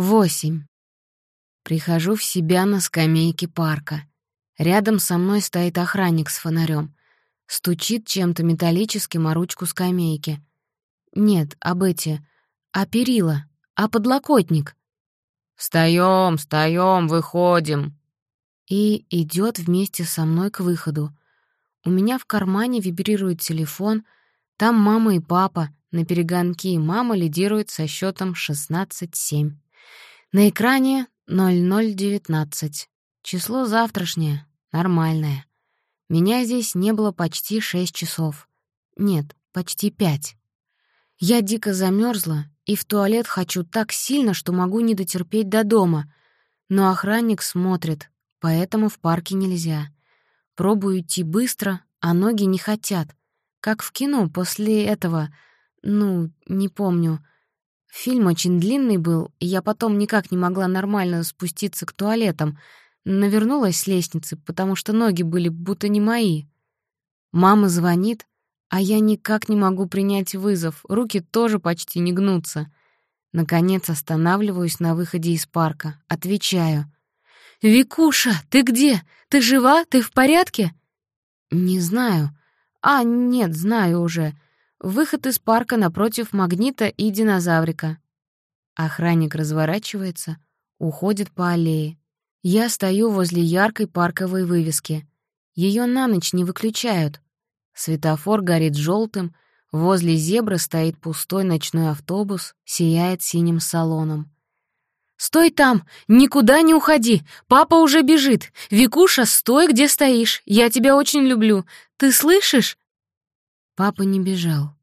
Восемь. Прихожу в себя на скамейке парка. Рядом со мной стоит охранник с фонарем. Стучит чем-то металлическим о ручку скамейки. Нет, об эти... А перила? А подлокотник? «Встаём, встаём, выходим!» И идёт вместе со мной к выходу. У меня в кармане вибрирует телефон, там мама и папа, на перегонки мама лидирует со счётом 16-7. На экране 0019. Число завтрашнее, нормальное. Меня здесь не было почти 6 часов. Нет, почти 5. Я дико замерзла и в туалет хочу так сильно, что могу не дотерпеть до дома. Но охранник смотрит, поэтому в парке нельзя. Пробую идти быстро, а ноги не хотят. Как в кино после этого, ну, не помню, Фильм очень длинный был, и я потом никак не могла нормально спуститься к туалетам. Навернулась с лестницы, потому что ноги были будто не мои. Мама звонит, а я никак не могу принять вызов, руки тоже почти не гнутся. Наконец останавливаюсь на выходе из парка, отвечаю. «Викуша, ты где? Ты жива? Ты в порядке?» «Не знаю. А, нет, знаю уже. Выход из парка напротив магнита и динозаврика. Охранник разворачивается, уходит по аллее. Я стою возле яркой парковой вывески. Ее на ночь не выключают. Светофор горит желтым, возле зебры стоит пустой ночной автобус, сияет синим салоном. «Стой там! Никуда не уходи! Папа уже бежит! Викуша, стой, где стоишь! Я тебя очень люблю! Ты слышишь?» Папа не бежал.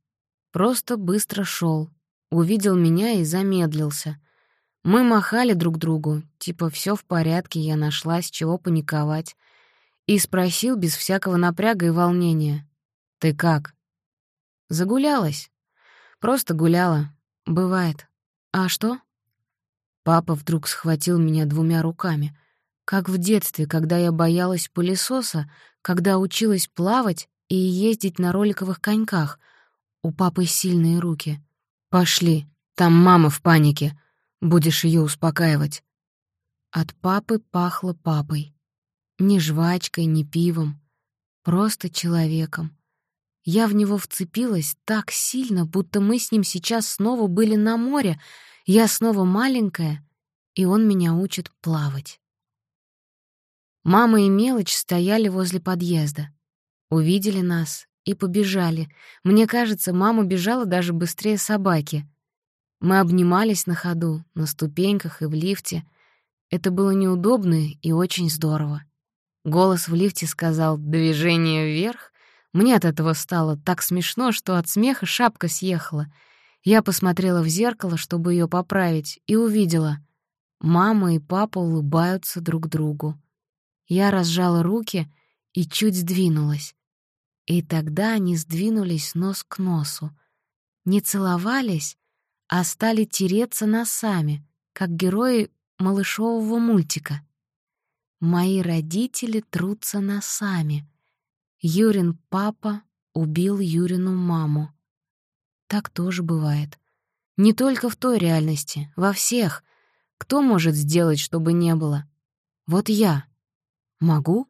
Просто быстро шел, Увидел меня и замедлился. Мы махали друг другу, типа все в порядке, я нашла, с чего паниковать. И спросил без всякого напряга и волнения. «Ты как?» «Загулялась. Просто гуляла. Бывает. А что?» Папа вдруг схватил меня двумя руками, как в детстве, когда я боялась пылесоса, когда училась плавать и ездить на роликовых коньках. У папы сильные руки. «Пошли, там мама в панике. Будешь ее успокаивать». От папы пахло папой. Ни жвачкой, ни пивом. Просто человеком. Я в него вцепилась так сильно, будто мы с ним сейчас снова были на море, я снова маленькая, и он меня учит плавать. Мама и мелочь стояли возле подъезда. Увидели нас и побежали. Мне кажется, мама бежала даже быстрее собаки. Мы обнимались на ходу, на ступеньках и в лифте. Это было неудобно и очень здорово. Голос в лифте сказал «движение вверх». Мне от этого стало так смешно, что от смеха шапка съехала. Я посмотрела в зеркало, чтобы ее поправить, и увидела. Мама и папа улыбаются друг другу. Я разжала руки и чуть сдвинулась. И тогда они сдвинулись нос к носу. Не целовались, а стали тереться носами, как герои малышового мультика. Мои родители трутся носами. Юрин папа убил Юрину маму. Так тоже бывает. Не только в той реальности, во всех. Кто может сделать, чтобы не было? Вот я. Могу?